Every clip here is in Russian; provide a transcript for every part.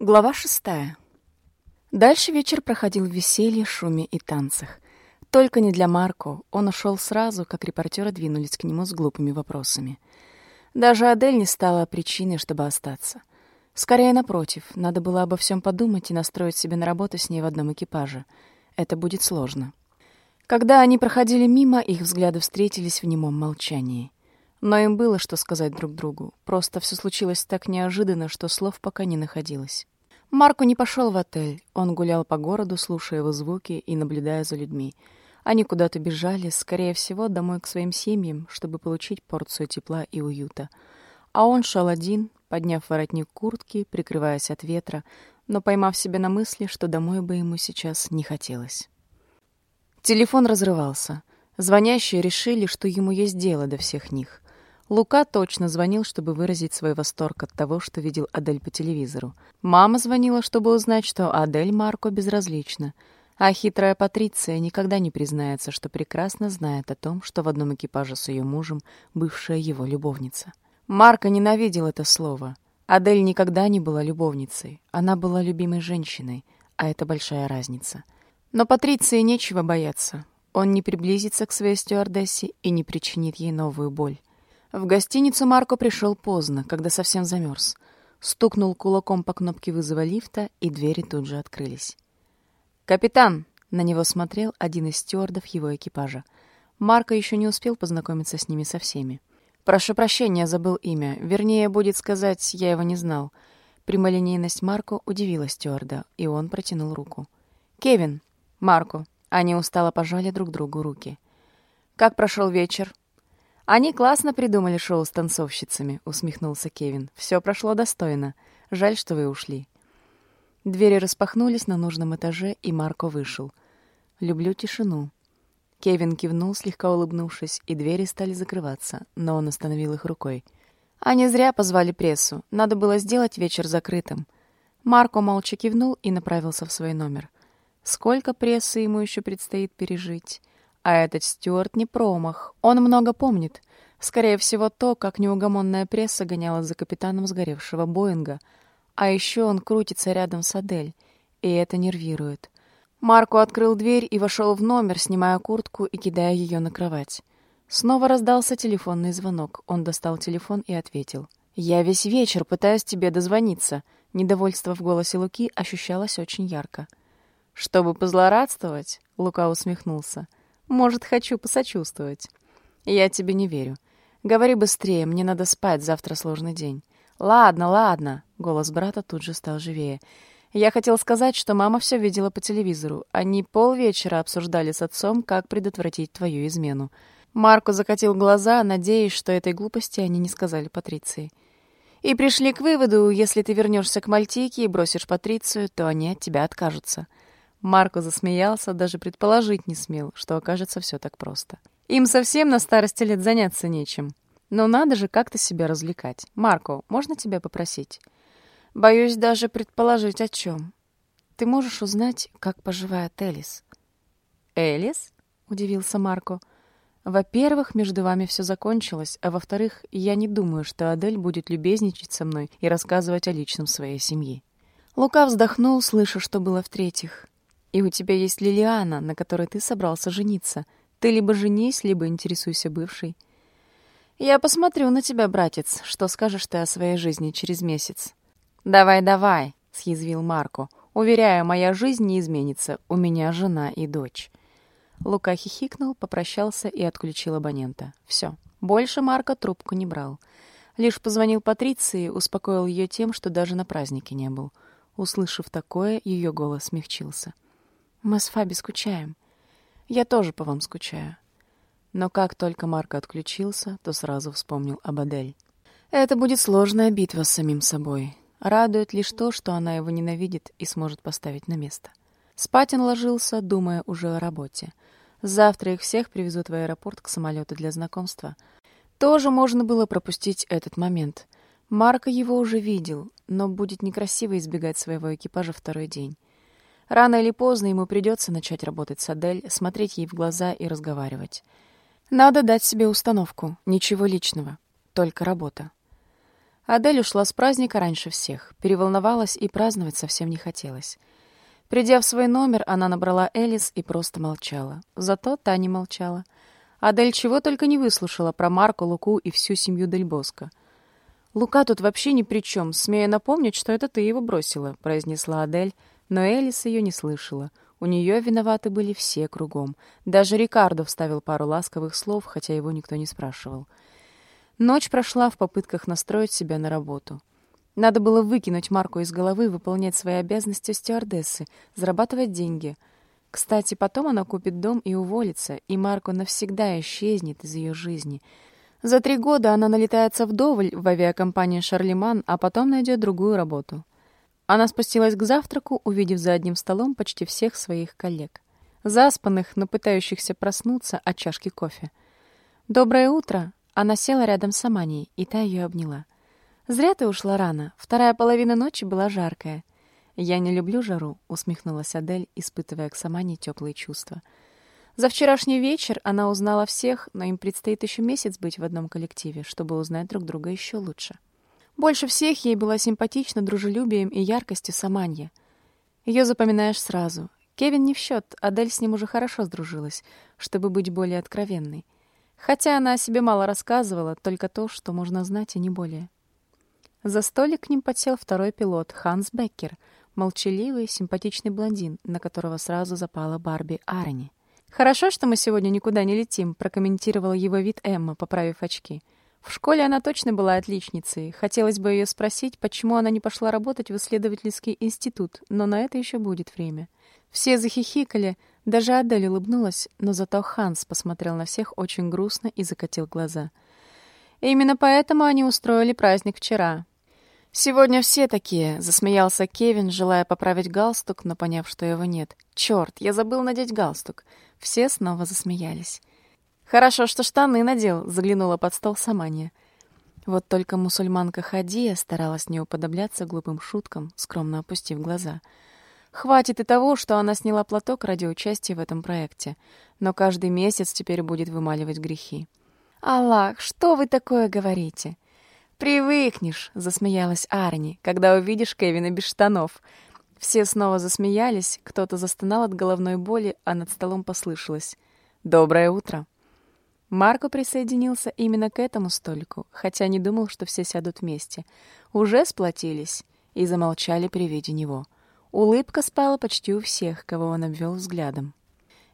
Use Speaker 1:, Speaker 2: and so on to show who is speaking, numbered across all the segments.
Speaker 1: Глава шестая. Дальше вечер проходил в веселье, шуме и танцах. Только не для Марко. Он ушел сразу, как репортеры двинулись к нему с глупыми вопросами. Даже Адель не стала причиной, чтобы остаться. Скорее, напротив, надо было обо всем подумать и настроить себя на работу с ней в одном экипаже. Это будет сложно. Когда они проходили мимо, их взгляды встретились в немом молчании. Но им было что сказать друг другу. Просто все случилось так неожиданно, что слов пока не находилось. Марко не пошел в отель. Он гулял по городу, слушая его звуки и наблюдая за людьми. Они куда-то бежали, скорее всего, домой к своим семьям, чтобы получить порцию тепла и уюта. А он шел один, подняв воротник куртки, прикрываясь от ветра, но поймав себя на мысли, что домой бы ему сейчас не хотелось. Телефон разрывался. Звонящие решили, что ему есть дело до всех них. Лука точно звонил, чтобы выразить свой восторг от того, что видел Адель по телевизору. Мама звонила, чтобы узнать, что Адель Марко безразлична. А хитрая Патриция никогда не признается, что прекрасно знает о том, что в одном экипаже с ее мужем бывшая его любовница. Марко ненавидел это слово. Адель никогда не была любовницей. Она была любимой женщиной, а это большая разница. Но Патриции нечего бояться. Он не приблизится к своей стюардессе и не причинит ей новую боль. В гостиницу Марко пришел поздно, когда совсем замерз. Стукнул кулаком по кнопке вызова лифта, и двери тут же открылись. «Капитан!» — на него смотрел один из стюардов его экипажа. Марко еще не успел познакомиться с ними со всеми. «Прошу прощения, забыл имя. Вернее, будет сказать, я его не знал». Прямолинейность Марко удивила стюарда, и он протянул руку. «Кевин!» «Марко!» Они устало пожали друг другу руки. «Как прошел вечер?» «Они классно придумали шоу с танцовщицами», — усмехнулся Кевин. «Все прошло достойно. Жаль, что вы ушли». Двери распахнулись на нужном этаже, и Марко вышел. «Люблю тишину». Кевин кивнул, слегка улыбнувшись, и двери стали закрываться, но он остановил их рукой. «Они зря позвали прессу. Надо было сделать вечер закрытым». Марко молча кивнул и направился в свой номер. Сколько прессы ему еще предстоит пережить? А этот Стюарт не промах. Он много помнит. Скорее всего, то, как неугомонная пресса гоняла за капитаном сгоревшего Боинга. А еще он крутится рядом с Адель. И это нервирует. Марко открыл дверь и вошел в номер, снимая куртку и кидая ее на кровать. Снова раздался телефонный звонок. Он достал телефон и ответил. «Я весь вечер пытаюсь тебе дозвониться». Недовольство в голосе Луки ощущалось очень ярко. «Чтобы позлорадствовать?» — Лука усмехнулся. Может, хочу посочувствовать. Я тебе не верю. Говори быстрее, мне надо спать, завтра сложный день. Ладно, ладно. Голос брата тут же стал живее. Я хотел сказать, что мама все видела по телевизору. Они полвечера обсуждали с отцом, как предотвратить твою измену. Марко закатил глаза, надеясь, что этой глупости они не сказали Патриции. И пришли к выводу, если ты вернешься к Мальтике и бросишь Патрицию, то они от тебя откажутся. Марко засмеялся, даже предположить не смел, что окажется все так просто. Им совсем на старости лет заняться нечем. Но надо же как-то себя развлекать. Марко, можно тебя попросить? Боюсь даже предположить, о чем. Ты можешь узнать, как поживает Элис? Элис? Удивился Марко. Во-первых, между вами все закончилось, а во-вторых, я не думаю, что Адель будет любезничать со мной и рассказывать о личном своей семьи. Лука вздохнул, слыша, что было в-третьих. И у тебя есть Лилиана, на которой ты собрался жениться. Ты либо женись, либо интересуйся бывшей. Я посмотрю на тебя, братец. Что скажешь ты о своей жизни через месяц? Давай, давай, съязвил Марко. Уверяю, моя жизнь не изменится. У меня жена и дочь. Лука хихикнул, попрощался и отключил абонента. Все. Больше Марко трубку не брал. Лишь позвонил Патриции, успокоил ее тем, что даже на празднике не был. Услышав такое, ее голос смягчился. — мы с Фаби скучаем. Я тоже по вам скучаю. Но как только Марко отключился, то сразу вспомнил об Адель. Это будет сложная битва с самим собой. Радует лишь то, что она его ненавидит и сможет поставить на место. Спать он ложился, думая уже о работе. Завтра их всех привезут в аэропорт к самолету для знакомства. Тоже можно было пропустить этот момент. Марко его уже видел, но будет некрасиво избегать своего экипажа второй день. Рано или поздно ему придется начать работать с Адель, смотреть ей в глаза и разговаривать. Надо дать себе установку. Ничего личного. Только работа. Адель ушла с праздника раньше всех, переволновалась и праздновать совсем не хотелось. Придя в свой номер, она набрала Элис и просто молчала. Зато та не молчала. Адель чего только не выслушала про Марку, Луку и всю семью Дель Боско. «Лука тут вообще ни при чем, смея напомнить, что это ты его бросила», — произнесла Адель, но Элис ее не слышала. У нее виноваты были все кругом. Даже Рикардо вставил пару ласковых слов, хотя его никто не спрашивал. Ночь прошла в попытках настроить себя на работу. Надо было выкинуть Марку из головы, выполнять свои обязанности стюардессы, зарабатывать деньги. Кстати, потом она купит дом и уволится, и Марко навсегда исчезнет из ее жизни. За три года она налетается вдоволь в авиакомпании «Шарлеман», а потом найдет другую работу. Она спустилась к завтраку, увидев за одним столом почти всех своих коллег. Заспанных, но пытающихся проснуться от чашки кофе. «Доброе утро!» Она села рядом с Аманией, и та ее обняла. «Зря ты ушла рано. Вторая половина ночи была жаркая». «Я не люблю жару», — усмехнулась Адель, испытывая к Самане теплые чувства. За вчерашний вечер она узнала всех, но им предстоит еще месяц быть в одном коллективе, чтобы узнать друг друга еще лучше. Больше всех ей была симпатична дружелюбием и яркостью Саманья. Ее запоминаешь сразу. Кевин не в счет, Адель с ним уже хорошо сдружилась, чтобы быть более откровенной. Хотя она о себе мало рассказывала, только то, что можно знать, и не более. За столик к ним подсел второй пилот, Ханс Беккер, молчаливый, симпатичный блондин, на которого сразу запала Барби Арни. «Хорошо, что мы сегодня никуда не летим», — прокомментировала его вид Эмма, поправив очки. В школе она точно была отличницей. Хотелось бы ее спросить, почему она не пошла работать в исследовательский институт, но на это еще будет время. Все захихикали, даже Адель улыбнулась, но зато Ханс посмотрел на всех очень грустно и закатил глаза. И именно поэтому они устроили праздник вчера. «Сегодня все такие», — засмеялся Кевин, желая поправить галстук, но поняв, что его нет. «Черт, я забыл надеть галстук». Все снова засмеялись. «Хорошо, что штаны надел», — заглянула под стол Саманья. Вот только мусульманка Хадия старалась не уподобляться глупым шуткам, скромно опустив глаза — Хватит и того, что она сняла платок ради участия в этом проекте, но каждый месяц теперь будет вымаливать грехи. «Аллах, что вы такое говорите?» «Привыкнешь», — засмеялась Арни, «когда увидишь Кевина без штанов». Все снова засмеялись, кто-то застонал от головной боли, а над столом послышалось «Доброе утро». Марко присоединился именно к этому столику, хотя не думал, что все сядут вместе. Уже сплотились и замолчали при виде него — Улыбка спала почти у всех, кого он обвел взглядом.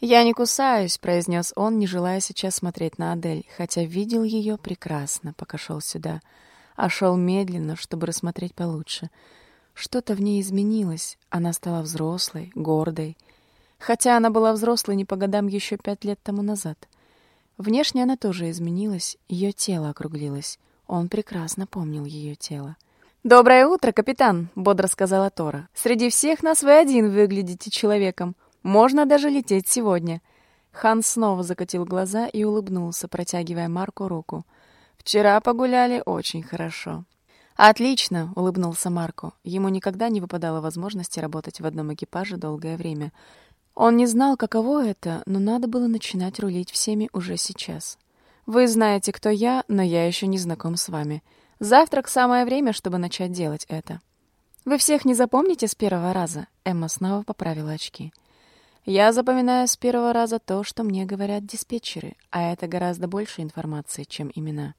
Speaker 1: «Я не кусаюсь», — произнес он, не желая сейчас смотреть на Адель, хотя видел ее прекрасно, пока шел сюда, а шел медленно, чтобы рассмотреть получше. Что-то в ней изменилось, она стала взрослой, гордой, хотя она была взрослой не по годам еще пять лет тому назад. Внешне она тоже изменилась, ее тело округлилось, он прекрасно помнил ее тело. «Доброе утро, капитан», — бодро сказала Тора. «Среди всех нас вы один выглядите человеком. Можно даже лететь сегодня». Хан снова закатил глаза и улыбнулся, протягивая Марку руку. «Вчера погуляли очень хорошо». «Отлично», — улыбнулся Марко. Ему никогда не выпадало возможности работать в одном экипаже долгое время. Он не знал, каково это, но надо было начинать рулить всеми уже сейчас. «Вы знаете, кто я, но я еще не знаком с вами». Завтрак — самое время, чтобы начать делать это. Вы всех не запомните с первого раза? Эмма снова поправила очки. Я запоминаю с первого раза то, что мне говорят диспетчеры, а это гораздо больше информации, чем имена.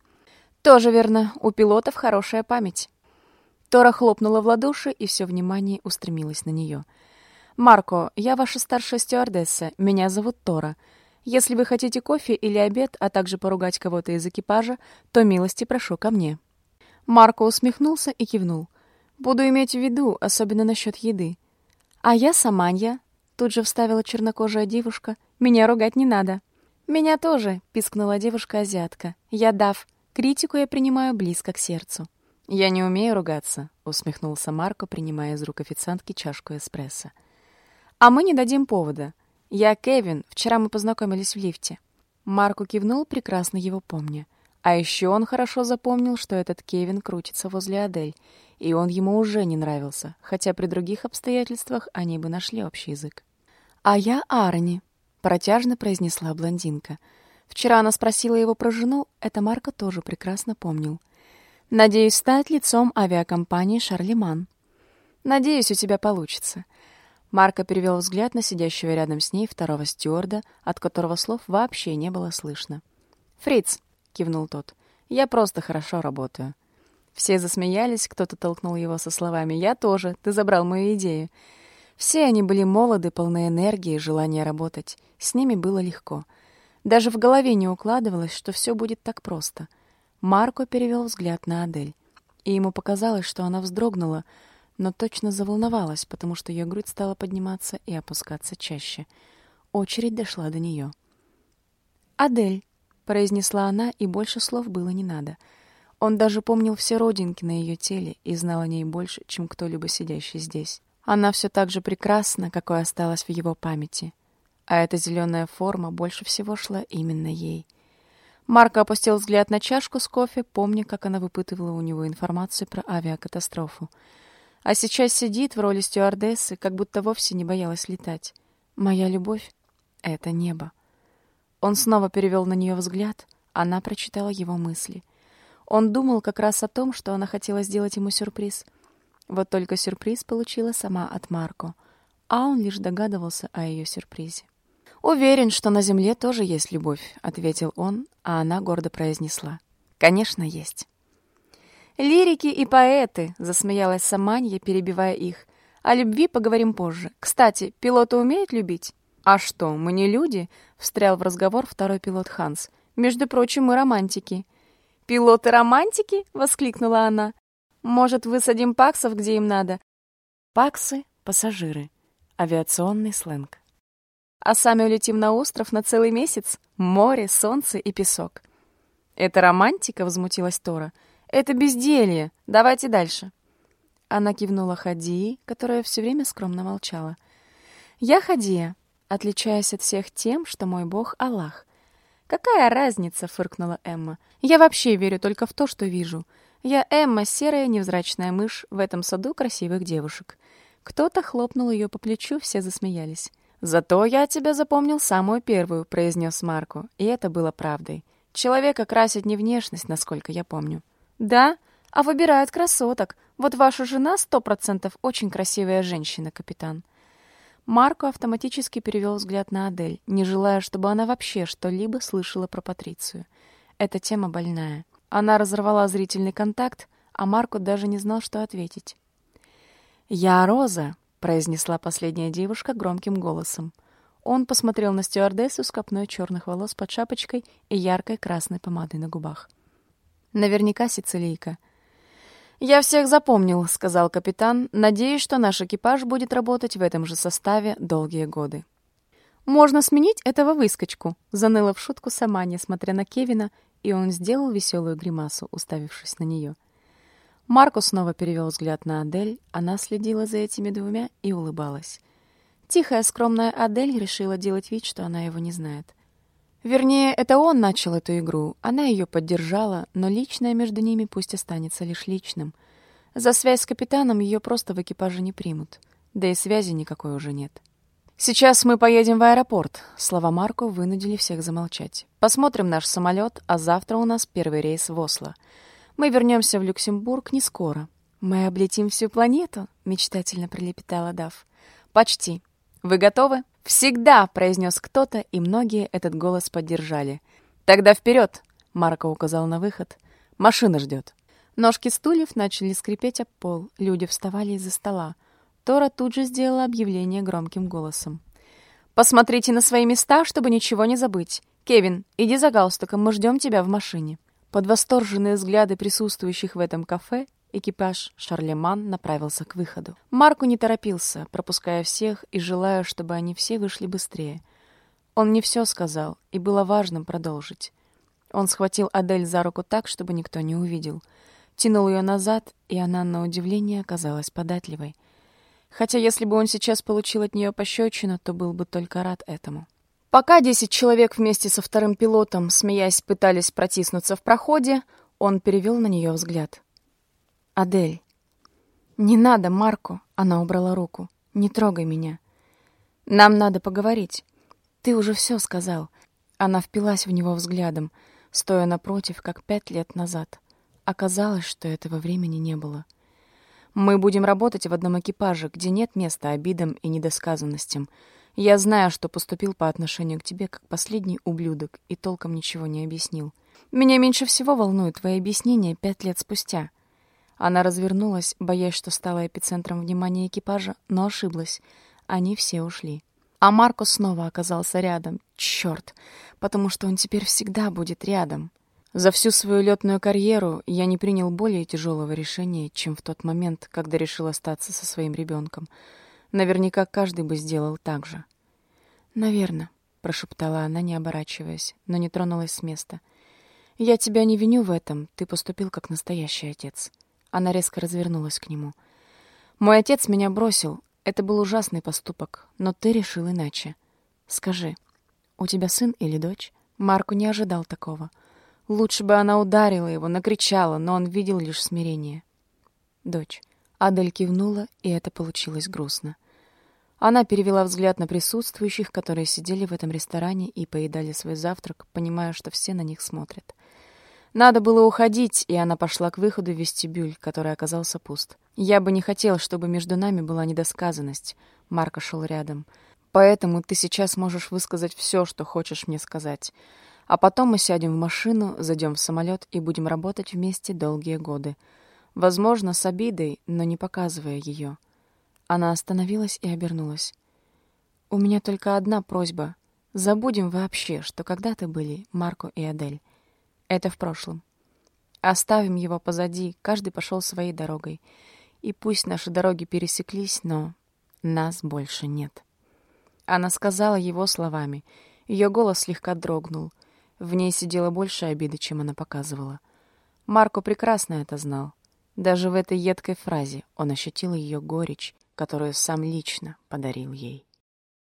Speaker 1: Тоже верно, у пилотов хорошая память. Тора хлопнула в ладоши, и все внимание устремилось на нее. «Марко, я ваша старшая стюардесса. Меня зовут Тора. Если вы хотите кофе или обед, а также поругать кого-то из экипажа, то милости прошу ко мне». Марко усмехнулся и кивнул. «Буду иметь в виду, особенно насчет еды». «А я Саманья», — тут же вставила чернокожая девушка. «Меня ругать не надо». «Меня тоже», — пискнула девушка-азиатка. «Я Дав. Критику я принимаю близко к сердцу». «Я не умею ругаться», — усмехнулся Марко, принимая из рук официантки чашку эспрессо. «А мы не дадим повода. Я Кевин. Вчера мы познакомились в лифте». Марко кивнул, прекрасно его помня. А еще он хорошо запомнил, что этот Кевин крутится возле Адель, и он ему уже не нравился, хотя при других обстоятельствах они бы нашли общий язык. «А я Арни», — протяжно произнесла блондинка. Вчера она спросила его про жену, это Марко тоже прекрасно помнил. Надеюсь стать лицом авиакомпании «Шарлеман». Надеюсь, у тебя получится. Марко перевел взгляд на сидящего рядом с ней второго стюарда, от которого слов вообще не было слышно. «Фриц», — кивнул тот, — «я просто хорошо работаю». Все засмеялись, кто-то толкнул его со словами «Я тоже, ты забрал мою идею». Все они были молоды, полны энергии и желания работать. С ними было легко. Даже в голове не укладывалось, что все будет так просто — Марко перевел взгляд на Адель, и ему показалось, что она вздрогнула, но точно заволновалась, потому что ее грудь стала подниматься и опускаться чаще. Очередь дошла до нее. «Адель», — произнесла она, и больше слов было не надо. Он даже помнил все родинки на ее теле и знал о ней больше, чем кто-либо сидящий здесь. Она все так же прекрасна, какой осталась в его памяти. А эта зеленая форма больше всего шла именно ей — Марко опустил взгляд на чашку с кофе, помня, как она выпытывала у него информацию про авиакатастрофу. А сейчас сидит в роли стюардессы, как будто вовсе не боялась летать. «Моя любовь — это небо». Он снова перевел на нее взгляд, она прочитала его мысли. Он думал как раз о том, что она хотела сделать ему сюрприз. Вот только сюрприз получила сама от Марко, а он лишь догадывался о ее сюрпризе. «Уверен, что на земле тоже есть любовь», — ответил он, а она гордо произнесла. «Конечно, есть». «Лирики и поэты», — засмеялась Саманья, перебивая их. «О любви поговорим позже. Кстати, пилоты умеют любить?» «А что, мы не люди?» — встрял в разговор второй пилот Ханс. «Между прочим, мы романтики». «Пилоты-романтики?» — воскликнула она. «Может, высадим паксов, где им надо?» «Паксы — пассажиры. Авиационный сленг» а сами улетим на остров на целый месяц? Море, солнце и песок. «Это романтика?» — возмутилась Тора. «Это безделье. Давайте дальше». Она кивнула Хадии, которая все время скромно молчала. «Я Хадия, отличаюсь от всех тем, что мой бог — Аллах». «Какая разница?» — фыркнула Эмма. «Я вообще верю только в то, что вижу. Я Эмма, серая невзрачная мышь в этом саду красивых девушек». Кто-то хлопнул ее по плечу, все засмеялись. «Зато я тебя запомнил самую первую», — произнес Марко, и это было правдой. «Человека красит не внешность, насколько я помню». «Да? А выбирают красоток. Вот ваша жена сто процентов очень красивая женщина, капитан». Марко автоматически перевел взгляд на Адель, не желая, чтобы она вообще что-либо слышала про Патрицию. Эта тема больная. Она разорвала зрительный контакт, а Марко даже не знал, что ответить. «Я Роза», произнесла последняя девушка громким голосом. Он посмотрел на стюардессу с копной черных волос под шапочкой и яркой красной помадой на губах. Наверняка сицилийка. «Я всех запомнил», — сказал капитан. «Надеюсь, что наш экипаж будет работать в этом же составе долгие годы». «Можно сменить этого выскочку», — заныла в шутку сама, несмотря на Кевина, и он сделал веселую гримасу, уставившись на нее. — Марко снова перевел взгляд на Адель, она следила за этими двумя и улыбалась. Тихая, скромная Адель решила делать вид, что она его не знает. Вернее, это он начал эту игру, она ее поддержала, но личное между ними пусть останется лишь личным. За связь с капитаном ее просто в экипаже не примут, да и связи никакой уже нет. «Сейчас мы поедем в аэропорт», — слова Марко вынудили всех замолчать. «Посмотрим наш самолет, а завтра у нас первый рейс в Осло». Мы вернемся в Люксембург не скоро. Мы облетим всю планету, мечтательно пролепетала Дав. Почти. Вы готовы? Всегда, произнес кто-то, и многие этот голос поддержали. Тогда вперед! Марко указал на выход. Машина ждет. Ножки стульев начали скрипеть об пол, люди вставали из-за стола. Тора тут же сделала объявление громким голосом. «Посмотрите на свои места, чтобы ничего не забыть. Кевин, иди за галстуком, мы ждем тебя в машине». Под восторженные взгляды присутствующих в этом кафе экипаж Шарлеман направился к выходу. Марку не торопился, пропуская всех и желая, чтобы они все вышли быстрее. Он не все сказал, и было важным продолжить. Он схватил Адель за руку так, чтобы никто не увидел. Тянул ее назад, и она, на удивление, оказалась податливой. Хотя если бы он сейчас получил от нее пощечину, то был бы только рад этому. Пока десять человек вместе со вторым пилотом, смеясь, пытались протиснуться в проходе, он перевел на нее взгляд. «Адель». «Не надо, Марко», — она убрала руку. «Не трогай меня. Нам надо поговорить. Ты уже все сказал». Она впилась в него взглядом, стоя напротив, как пять лет назад. Оказалось, что этого времени не было. Мы будем работать в одном экипаже, где нет места обидам и недосказанностям. Я знаю, что поступил по отношению к тебе как последний ублюдок и толком ничего не объяснил. Меня меньше всего волнуют твои объяснения пять лет спустя. Она развернулась, боясь, что стала эпицентром внимания экипажа, но ошиблась. Они все ушли. А Марко снова оказался рядом. Черт, потому что он теперь всегда будет рядом. За всю свою летную карьеру я не принял более тяжелого решения, чем в тот момент, когда решил остаться со своим ребенком. Наверняка каждый бы сделал так же. «Наверно», — прошептала она, не оборачиваясь, но не тронулась с места. «Я тебя не виню в этом, ты поступил как настоящий отец». Она резко развернулась к нему. «Мой отец меня бросил. Это был ужасный поступок, но ты решил иначе. Скажи, у тебя сын или дочь?» Марку не ожидал такого. Лучше бы она ударила его, накричала, но он видел лишь смирение. Дочь. Адель кивнула, и это получилось грустно. Она перевела взгляд на присутствующих, которые сидели в этом ресторане и поедали свой завтрак, понимая, что все на них смотрят. Надо было уходить, и она пошла к выходу в вестибюль, который оказался пуст. «Я бы не хотел, чтобы между нами была недосказанность», — Марко шел рядом. «Поэтому ты сейчас можешь высказать все, что хочешь мне сказать. А потом мы сядем в машину, зайдем в самолет и будем работать вместе долгие годы. Возможно, с обидой, но не показывая ее. Она остановилась и обернулась. «У меня только одна просьба. Забудем вообще, что когда-то были Марко и Адель. Это в прошлом. Оставим его позади, каждый пошел своей дорогой. И пусть наши дороги пересеклись, но нас больше нет». Она сказала его словами. Ее голос слегка дрогнул — в ней сидела больше обиды, чем она показывала. Марко прекрасно это знал. Даже в этой едкой фразе он ощутил ее горечь, которую сам лично подарил ей.